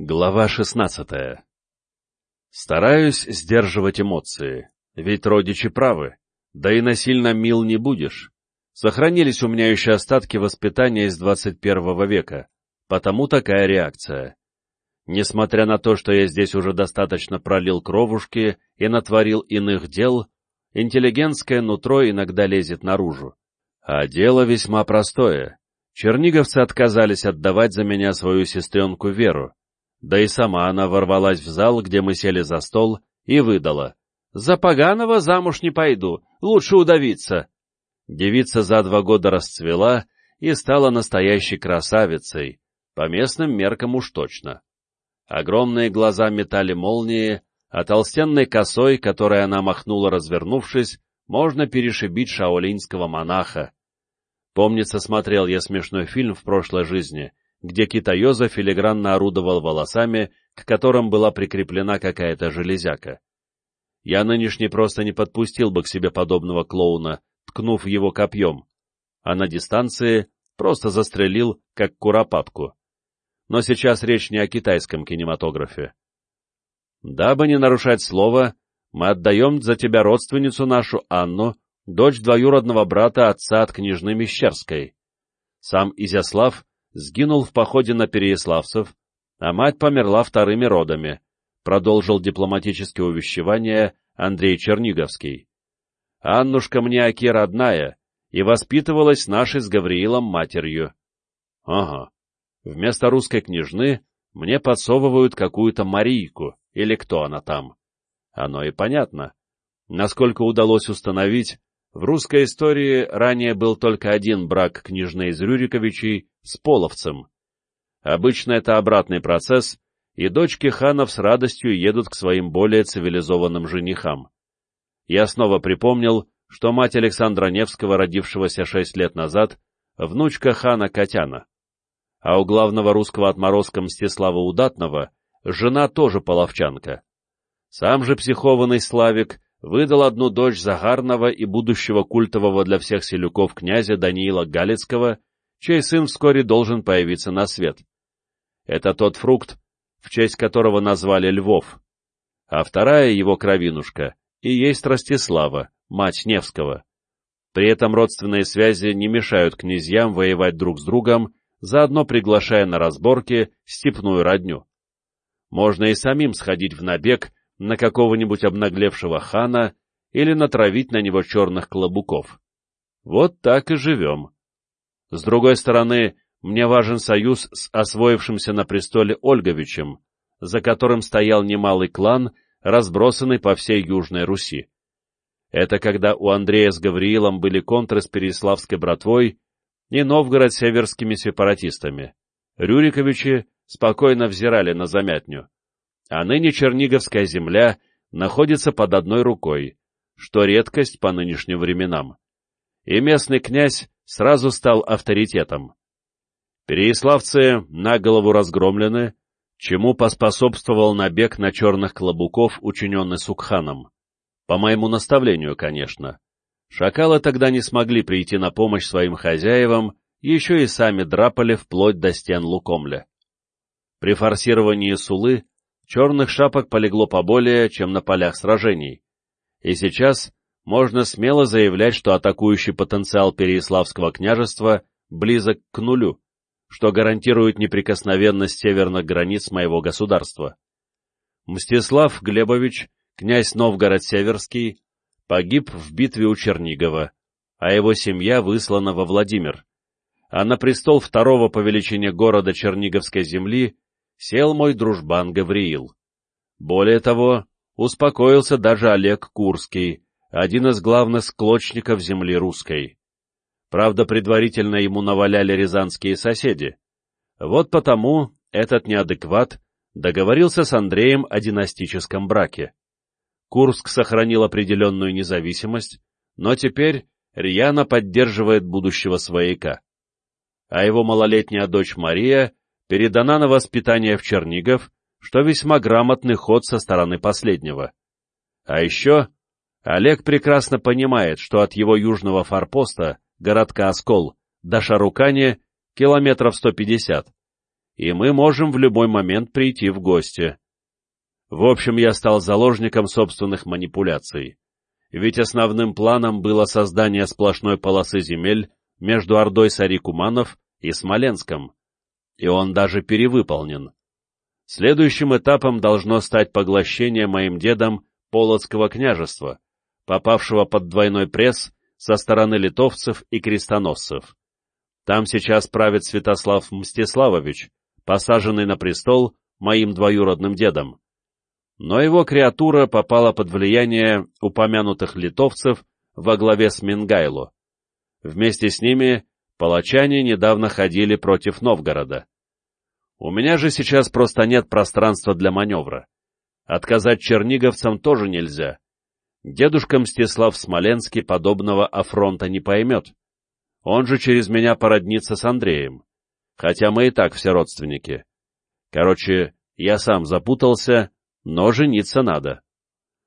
Глава шестнадцатая Стараюсь сдерживать эмоции, ведь родичи правы, да и насильно мил не будешь. Сохранились у меня еще остатки воспитания из двадцать первого века, потому такая реакция. Несмотря на то, что я здесь уже достаточно пролил кровушки и натворил иных дел, интеллигентское нутро иногда лезет наружу. А дело весьма простое. Черниговцы отказались отдавать за меня свою сестренку Веру, да и сама она ворвалась в зал, где мы сели за стол, и выдала. «За поганого замуж не пойду, лучше удавиться». Девица за два года расцвела и стала настоящей красавицей, по местным меркам уж точно. Огромные глаза метали молнии, а толстенной косой, которой она махнула, развернувшись, можно перешибить шаолиньского монаха. Помнится, смотрел я смешной фильм в прошлой жизни — где Китаёза филигранно орудовал волосами, к которым была прикреплена какая-то железяка. Я нынешний просто не подпустил бы к себе подобного клоуна, ткнув его копьем, а на дистанции просто застрелил, как куропатку. Но сейчас речь не о китайском кинематографе. Дабы не нарушать слово, мы отдаем за тебя родственницу нашу Анну, дочь двоюродного брата отца от княжны Мещерской. Сам Изяслав сгинул в походе на Переяславцев, а мать померла вторыми родами, продолжил дипломатические увещевания Андрей Черниговский. Аннушка мне оки родная, и воспитывалась нашей с Гавриилом матерью. Ага. Вместо русской княжны мне подсовывают какую-то Марийку, или кто она там. Оно и понятно. Насколько удалось установить, в русской истории ранее был только один брак княжны из Рюриковичей с половцем. Обычно это обратный процесс, и дочки ханов с радостью едут к своим более цивилизованным женихам. Я снова припомнил, что мать Александра Невского, родившегося шесть лет назад, внучка хана Катяна. А у главного русского отморозка Мстислава Удатного жена тоже половчанка. Сам же психованный Славик выдал одну дочь Загарного и будущего культового для всех селюков князя Даниила Галицкого, чей сын вскоре должен появиться на свет. Это тот фрукт, в честь которого назвали Львов. А вторая его кровинушка и есть Ростислава, мать Невского. При этом родственные связи не мешают князьям воевать друг с другом, заодно приглашая на разборки степную родню. Можно и самим сходить в набег на какого-нибудь обнаглевшего хана или натравить на него черных клобуков. Вот так и живем. С другой стороны, мне важен союз с освоившимся на престоле Ольговичем, за которым стоял немалый клан, разбросанный по всей Южной Руси. Это когда у Андрея с Гавриилом были контры с Переславской братвой и Новгород северскими сепаратистами. Рюриковичи спокойно взирали на замятню а ныне Черниговская земля находится под одной рукой, что редкость по нынешним временам. И местный князь сразу стал авторитетом. Переяславцы на голову разгромлены, чему поспособствовал набег на черных клобуков, учиненный Сукханом. По моему наставлению, конечно. Шакалы тогда не смогли прийти на помощь своим хозяевам, еще и сами драпали вплоть до стен Лукомля. При форсировании Сулы черных шапок полегло поболее, чем на полях сражений. И сейчас можно смело заявлять, что атакующий потенциал Переяславского княжества близок к нулю, что гарантирует неприкосновенность северных границ моего государства. Мстислав Глебович, князь Новгород-Северский, погиб в битве у Чернигова, а его семья выслана во Владимир, а на престол второго по величине города Черниговской земли сел мой дружбан Гавриил. Более того, успокоился даже Олег Курский, один из главных склочников земли русской. Правда, предварительно ему наваляли рязанские соседи. Вот потому этот неадекват договорился с Андреем о династическом браке. Курск сохранил определенную независимость, но теперь рьяно поддерживает будущего свояка. А его малолетняя дочь Мария передана на воспитание в Чернигов, что весьма грамотный ход со стороны последнего. А еще Олег прекрасно понимает, что от его южного форпоста, городка Оскол, до Шарукани километров 150, и мы можем в любой момент прийти в гости. В общем, я стал заложником собственных манипуляций. Ведь основным планом было создание сплошной полосы земель между Ордой Сарикуманов и Смоленском. И он даже перевыполнен. Следующим этапом должно стать поглощение моим дедом Полоцкого княжества, попавшего под двойной пресс со стороны литовцев и крестоносцев. Там сейчас правит Святослав Мстиславович, посаженный на престол моим двоюродным дедом. Но его креатура попала под влияние упомянутых литовцев во главе с Мингайло. Вместе с ними палачане недавно ходили против Новгорода. У меня же сейчас просто нет пространства для маневра. Отказать черниговцам тоже нельзя. Дедушка Мстислав Смоленский подобного афронта не поймет. Он же через меня породнится с Андреем. Хотя мы и так все родственники. Короче, я сам запутался, но жениться надо.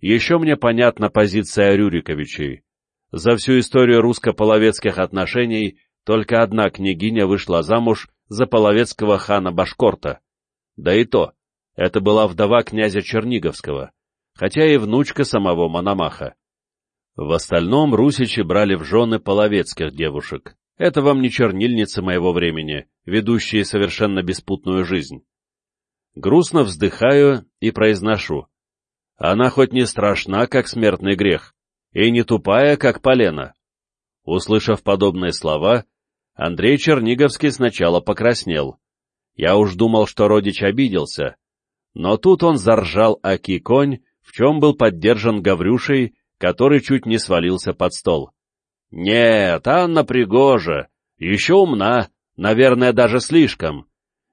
Еще мне понятна позиция Рюриковичей. За всю историю русско-половецких отношений только одна княгиня вышла замуж за половецкого хана Башкорта. Да и то, это была вдова князя Черниговского, хотя и внучка самого Мономаха. В остальном русичи брали в жены половецких девушек. Это вам не чернильницы моего времени, ведущие совершенно беспутную жизнь. Грустно вздыхаю и произношу. Она хоть не страшна, как смертный грех, и не тупая, как полено. Услышав подобные слова, Андрей Черниговский сначала покраснел. Я уж думал, что родич обиделся. Но тут он заржал аки конь, в чем был поддержан Гаврюшей, который чуть не свалился под стол. «Нет, Анна пригожа, еще умна, наверное, даже слишком.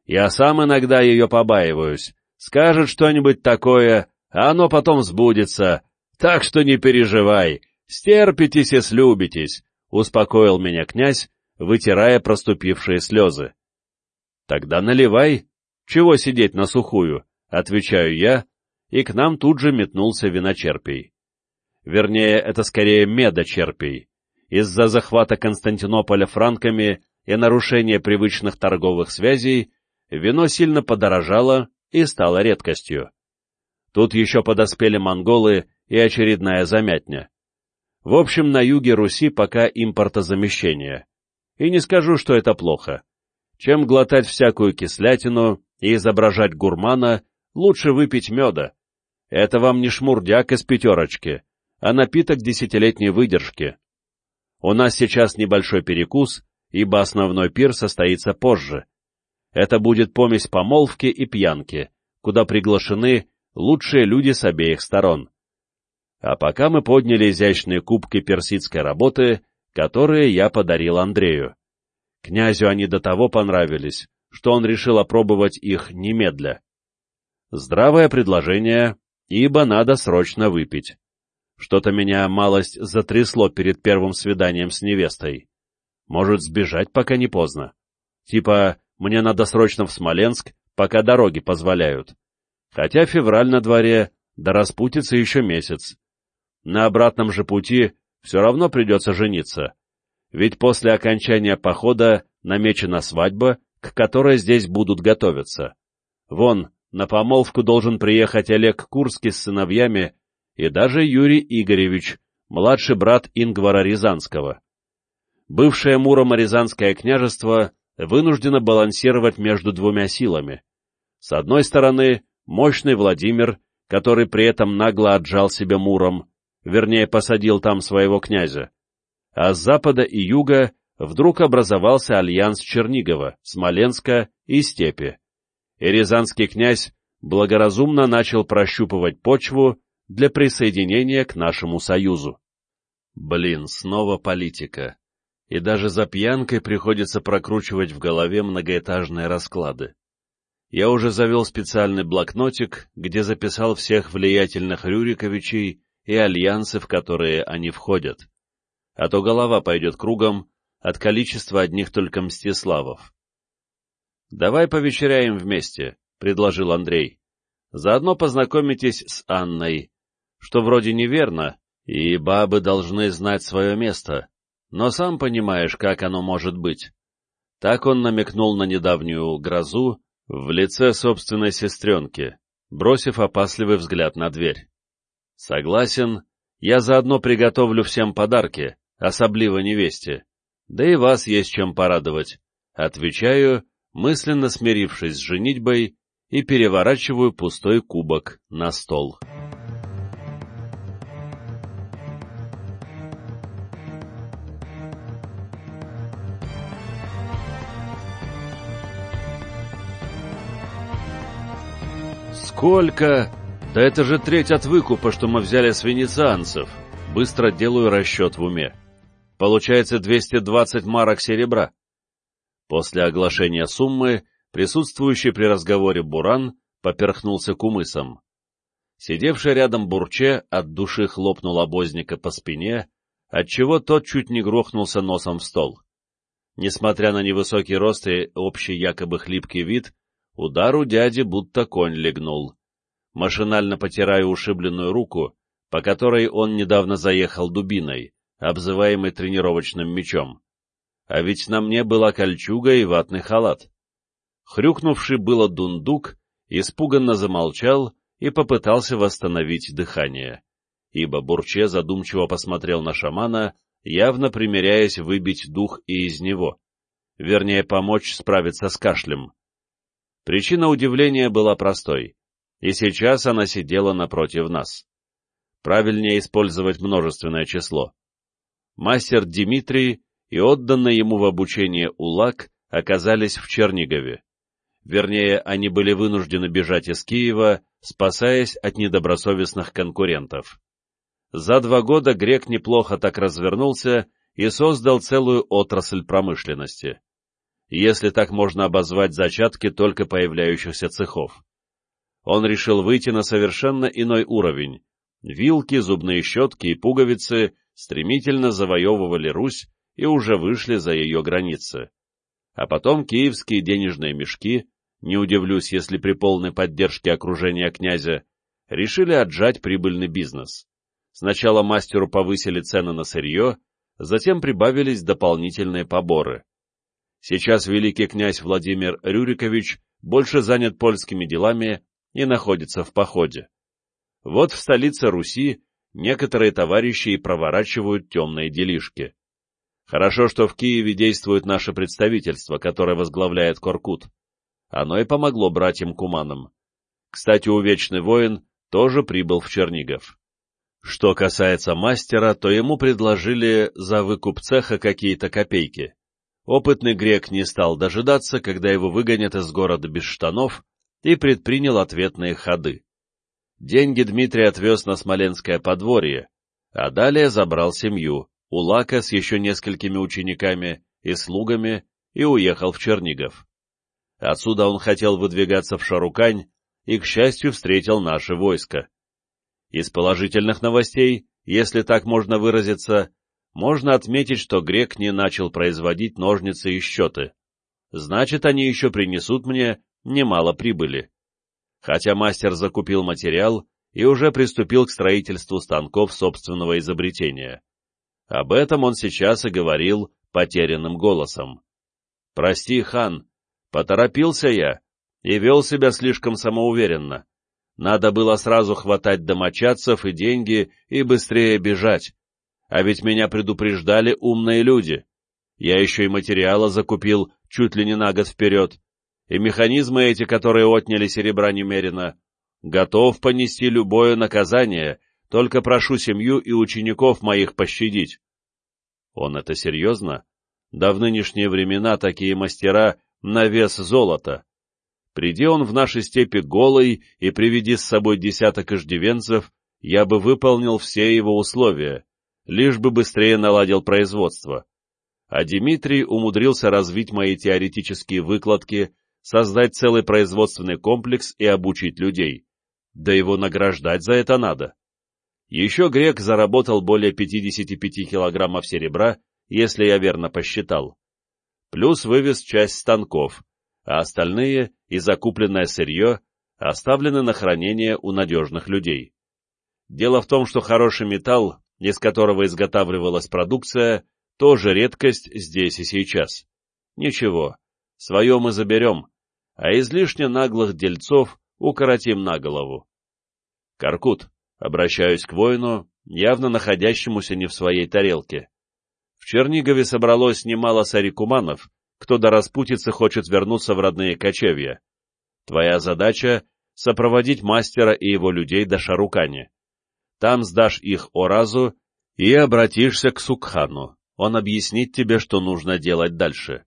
Я сам иногда ее побаиваюсь. Скажет что-нибудь такое, а оно потом сбудется, так что не переживай, стерпитесь и слюбитесь», — успокоил меня князь, вытирая проступившие слезы. «Тогда наливай. Чего сидеть на сухую?» — отвечаю я, и к нам тут же метнулся виночерпий. Вернее, это скорее медочерпий. Из-за захвата Константинополя франками и нарушения привычных торговых связей вино сильно подорожало и стало редкостью. Тут еще подоспели монголы и очередная замятня. В общем, на юге Руси пока импортозамещение. И не скажу, что это плохо. Чем глотать всякую кислятину и изображать гурмана, лучше выпить меда. Это вам не шмурдяк из пятерочки, а напиток десятилетней выдержки. У нас сейчас небольшой перекус, ибо основной пир состоится позже. Это будет помесь помолвки и пьянки, куда приглашены лучшие люди с обеих сторон. А пока мы подняли изящные кубки персидской работы, которые я подарил Андрею. Князю они до того понравились, что он решил опробовать их немедля. Здравое предложение, ибо надо срочно выпить. Что-то меня малость затрясло перед первым свиданием с невестой. Может, сбежать, пока не поздно. Типа, мне надо срочно в Смоленск, пока дороги позволяют. Хотя февраль на дворе, да распутится еще месяц. На обратном же пути все равно придется жениться. Ведь после окончания похода намечена свадьба, к которой здесь будут готовиться. Вон, на помолвку должен приехать Олег Курский с сыновьями и даже Юрий Игоревич, младший брат Ингвара Рязанского. Бывшее Муромо-Рязанское княжество вынуждено балансировать между двумя силами. С одной стороны, мощный Владимир, который при этом нагло отжал себе Муром, вернее, посадил там своего князя, а с запада и юга вдруг образовался альянс Чернигова, Смоленска и Степи. И рязанский князь благоразумно начал прощупывать почву для присоединения к нашему союзу. Блин, снова политика. И даже за пьянкой приходится прокручивать в голове многоэтажные расклады. Я уже завел специальный блокнотик, где записал всех влиятельных Рюриковичей и альянсы, в которые они входят. А то голова пойдет кругом от количества одних только Мстиславов. «Давай повечеряем вместе», — предложил Андрей. «Заодно познакомитесь с Анной, что вроде неверно, и бабы должны знать свое место, но сам понимаешь, как оно может быть». Так он намекнул на недавнюю грозу, В лице собственной сестренки, бросив опасливый взгляд на дверь. Согласен, я заодно приготовлю всем подарки, особливо невесте. Да и вас есть чем порадовать. Отвечаю, мысленно смирившись с женитьбой, и переворачиваю пустой кубок на стол. «Сколько?» «Да это же треть от выкупа, что мы взяли с венецианцев!» Быстро делаю расчет в уме. Получается 220 марок серебра. После оглашения суммы, присутствующий при разговоре Буран поперхнулся кумысом. Сидевший рядом Бурче от души хлопнул обозника по спине, отчего тот чуть не грохнулся носом в стол. Несмотря на невысокий рост и общий якобы хлипкий вид, удар у дяди будто конь легнул машинально потирая ушибленную руку, по которой он недавно заехал дубиной, обзываемой тренировочным мечом. А ведь на мне была кольчуга и ватный халат. Хрюкнувший было дундук, испуганно замолчал и попытался восстановить дыхание, ибо Бурче задумчиво посмотрел на шамана, явно примеряясь выбить дух и из него, вернее, помочь справиться с кашлем. Причина удивления была простой и сейчас она сидела напротив нас. Правильнее использовать множественное число. Мастер Дмитрий и отданный ему в обучение Улак оказались в Чернигове. Вернее, они были вынуждены бежать из Киева, спасаясь от недобросовестных конкурентов. За два года грек неплохо так развернулся и создал целую отрасль промышленности. Если так можно обозвать зачатки только появляющихся цехов он решил выйти на совершенно иной уровень. Вилки, зубные щетки и пуговицы стремительно завоевывали Русь и уже вышли за ее границы. А потом киевские денежные мешки, не удивлюсь, если при полной поддержке окружения князя, решили отжать прибыльный бизнес. Сначала мастеру повысили цены на сырье, затем прибавились дополнительные поборы. Сейчас великий князь Владимир Рюрикович больше занят польскими делами и находится в походе. Вот в столице Руси некоторые товарищи и проворачивают темные делишки. Хорошо, что в Киеве действует наше представительство, которое возглавляет Коркут. Оно и помогло братьям-куманам. Кстати, увечный воин тоже прибыл в Чернигов. Что касается мастера, то ему предложили за выкуп цеха какие-то копейки. Опытный грек не стал дожидаться, когда его выгонят из города без штанов, и предпринял ответные ходы. Деньги Дмитрий отвез на Смоленское подворье, а далее забрал семью, Улака с еще несколькими учениками и слугами и уехал в Чернигов. Отсюда он хотел выдвигаться в Шарукань и, к счастью, встретил наше войско. Из положительных новостей, если так можно выразиться, можно отметить, что грек не начал производить ножницы и счеты. Значит, они еще принесут мне немало прибыли. Хотя мастер закупил материал и уже приступил к строительству станков собственного изобретения. Об этом он сейчас и говорил потерянным голосом. «Прости, хан, поторопился я и вел себя слишком самоуверенно. Надо было сразу хватать домочадцев и деньги и быстрее бежать. А ведь меня предупреждали умные люди. Я еще и материала закупил чуть ли не на год вперед и механизмы эти, которые отняли серебра немерено, готов понести любое наказание, только прошу семью и учеников моих пощадить. Он это серьезно? Да в нынешние времена такие мастера на вес золота. Приди он в наши степи голый и приведи с собой десяток иждивенцев, я бы выполнил все его условия, лишь бы быстрее наладил производство. А Дмитрий умудрился развить мои теоретические выкладки создать целый производственный комплекс и обучить людей. Да его награждать за это надо. Еще грек заработал более 55 килограммов серебра, если я верно посчитал. Плюс вывез часть станков, а остальные и закупленное сырье оставлены на хранение у надежных людей. Дело в том, что хороший металл, из которого изготавливалась продукция, тоже редкость здесь и сейчас. Ничего, Свое мы заберем, а излишне наглых дельцов укоротим на голову. Каркут, обращаюсь к воину, явно находящемуся не в своей тарелке. В Чернигове собралось немало сарикуманов, кто до распутицы хочет вернуться в родные кочевья. Твоя задача — сопроводить мастера и его людей до Шарукани. Там сдашь их Оразу и обратишься к Сукхану. Он объяснит тебе, что нужно делать дальше.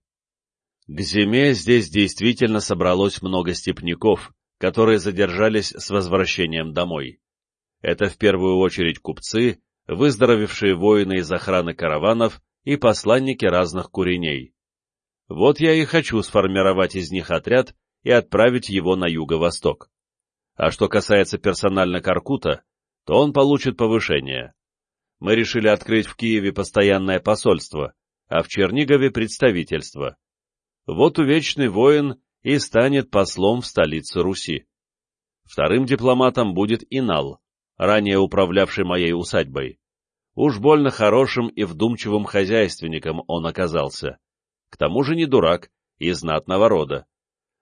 К зиме здесь действительно собралось много степняков, которые задержались с возвращением домой. Это в первую очередь купцы, выздоровевшие воины из охраны караванов и посланники разных куреней. Вот я и хочу сформировать из них отряд и отправить его на юго-восток. А что касается персонально Каркута, то он получит повышение. Мы решили открыть в Киеве постоянное посольство, а в Чернигове представительство. Вот увечный воин и станет послом в столице Руси. Вторым дипломатом будет Инал, ранее управлявший моей усадьбой. Уж больно хорошим и вдумчивым хозяйственником он оказался. К тому же не дурак, и знатного рода.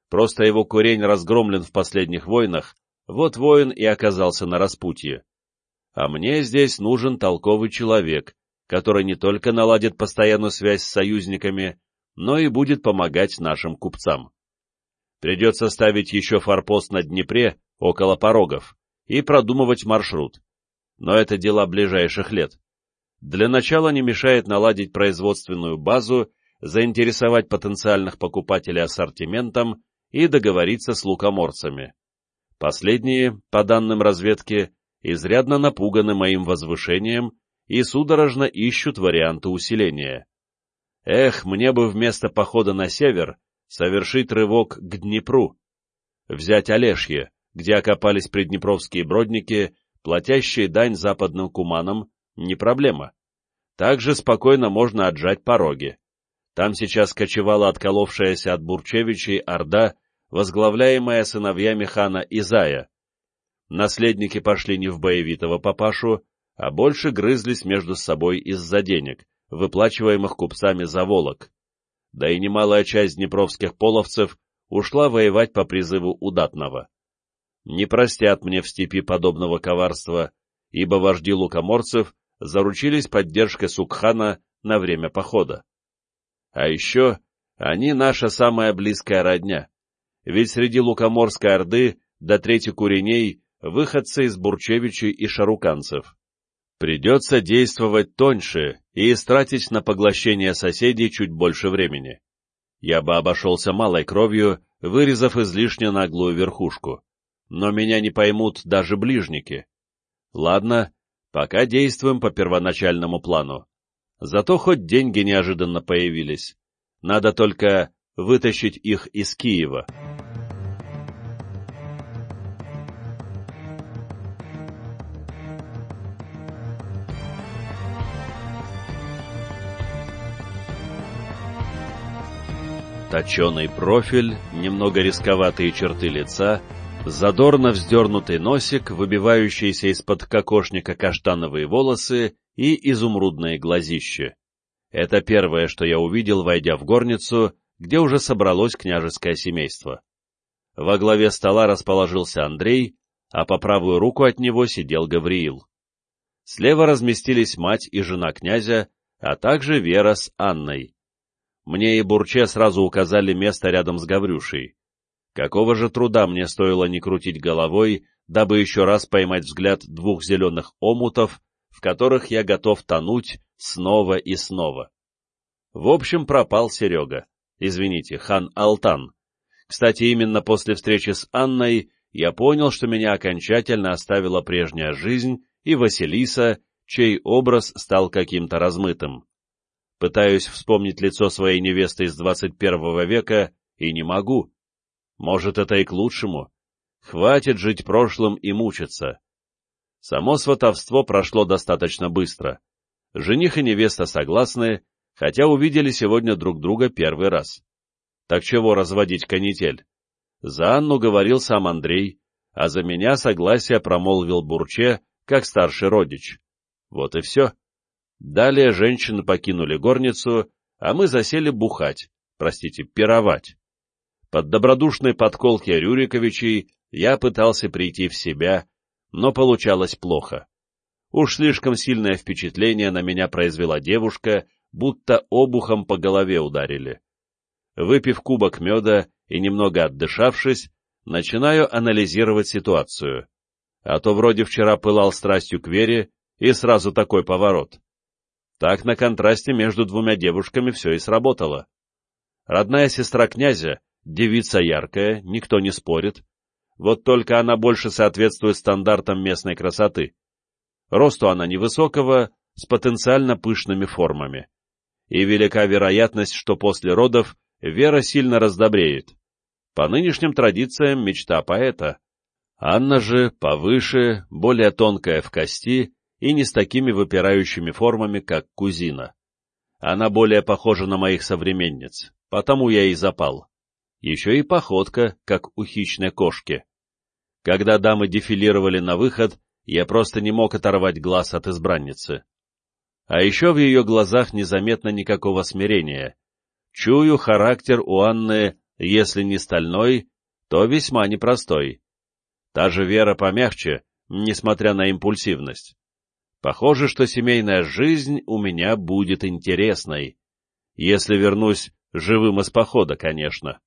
Просто его курень разгромлен в последних войнах, вот воин и оказался на распутье. А мне здесь нужен толковый человек, который не только наладит постоянную связь с союзниками, но и будет помогать нашим купцам. Придется ставить еще форпост на Днепре, около порогов, и продумывать маршрут. Но это дела ближайших лет. Для начала не мешает наладить производственную базу, заинтересовать потенциальных покупателей ассортиментом и договориться с лукоморцами. Последние, по данным разведки, изрядно напуганы моим возвышением и судорожно ищут варианты усиления. Эх, мне бы вместо похода на север совершить рывок к Днепру, взять Олешье, где окопались приднепровские бродники, платящие дань западным куманам, не проблема. Также спокойно можно отжать пороги. Там сейчас кочевала отколовшаяся от Бурчевичей Орда, возглавляемая сыновьями хана Изая. Наследники пошли не в боевитого папашу, а больше грызлись между собой из-за денег, выплачиваемых купцами за волок. Да и немалая часть днепровских половцев ушла воевать по призыву удатного. Не простят мне в степи подобного коварства, ибо вожди лукоморцев заручились поддержкой Сукхана на время похода. А еще они наша самая близкая родня, ведь среди лукоморской орды до трети куреней выходцы из Бурчевичей и шаруканцев. Придется действовать тоньше и истратить на поглощение соседей чуть больше времени. Я бы обошелся малой кровью, вырезав излишне наглую верхушку. Но меня не поймут даже ближники. Ладно, пока действуем по первоначальному плану. Зато хоть деньги неожиданно появились. Надо только вытащить их из Киева. Точеный профиль, немного рисковатые черты лица, задорно вздернутый носик, выбивающийся из-под кокошника каштановые волосы и изумрудное глазище. Это первое, что я увидел, войдя в горницу, где уже собралось княжеское семейство. Во главе стола расположился Андрей, а по правую руку от него сидел Гавриил. Слева разместились мать и жена князя, а также Вера с Анной. Мне и Бурче сразу указали место рядом с Гаврюшей. Какого же труда мне стоило не крутить головой, дабы еще раз поймать взгляд двух зеленых омутов, в которых я готов тонуть снова и снова. В общем, пропал Серега. Извините, хан Алтан. Кстати, именно после встречи с Анной я понял, что меня окончательно оставила прежняя жизнь и Василиса, чей образ стал каким-то размытым. Пытаюсь вспомнить лицо своей невесты из 21 века и не могу. Может, это и к лучшему. Хватит жить прошлым и мучиться. Само сватовство прошло достаточно быстро. Жених и невеста согласны, хотя увидели сегодня друг друга первый раз. Так чего разводить канитель? За Анну говорил сам Андрей, а за меня согласие промолвил Бурче, как старший родич. Вот и все. Далее женщины покинули горницу, а мы засели бухать, простите, пировать. Под добродушной подколки Рюриковичей я пытался прийти в себя, но получалось плохо. Уж слишком сильное впечатление на меня произвела девушка, будто обухом по голове ударили. Выпив кубок меда и немного отдышавшись, начинаю анализировать ситуацию. А то вроде вчера пылал страстью к Вере, и сразу такой поворот. Так на контрасте между двумя девушками все и сработало. Родная сестра князя, девица яркая, никто не спорит, вот только она больше соответствует стандартам местной красоты. Росту она невысокого, с потенциально пышными формами. И велика вероятность, что после родов Вера сильно раздобреет. По нынешним традициям мечта поэта. Анна же повыше, более тонкая в кости и не с такими выпирающими формами, как кузина. Она более похожа на моих современниц, потому я и запал. Еще и походка, как у хищной кошки. Когда дамы дефилировали на выход, я просто не мог оторвать глаз от избранницы. А еще в ее глазах незаметно никакого смирения. Чую характер у Анны если не стальной, то весьма непростой. Та же Вера помягче, несмотря на импульсивность. Похоже, что семейная жизнь у меня будет интересной. Если вернусь живым из похода, конечно.